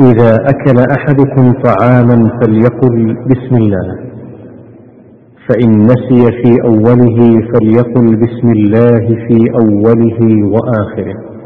إذا أكل أحدكم طعاما فليقل بسم الله. فإن نسي في أوله فليقل بسم الله في أوله وآخره.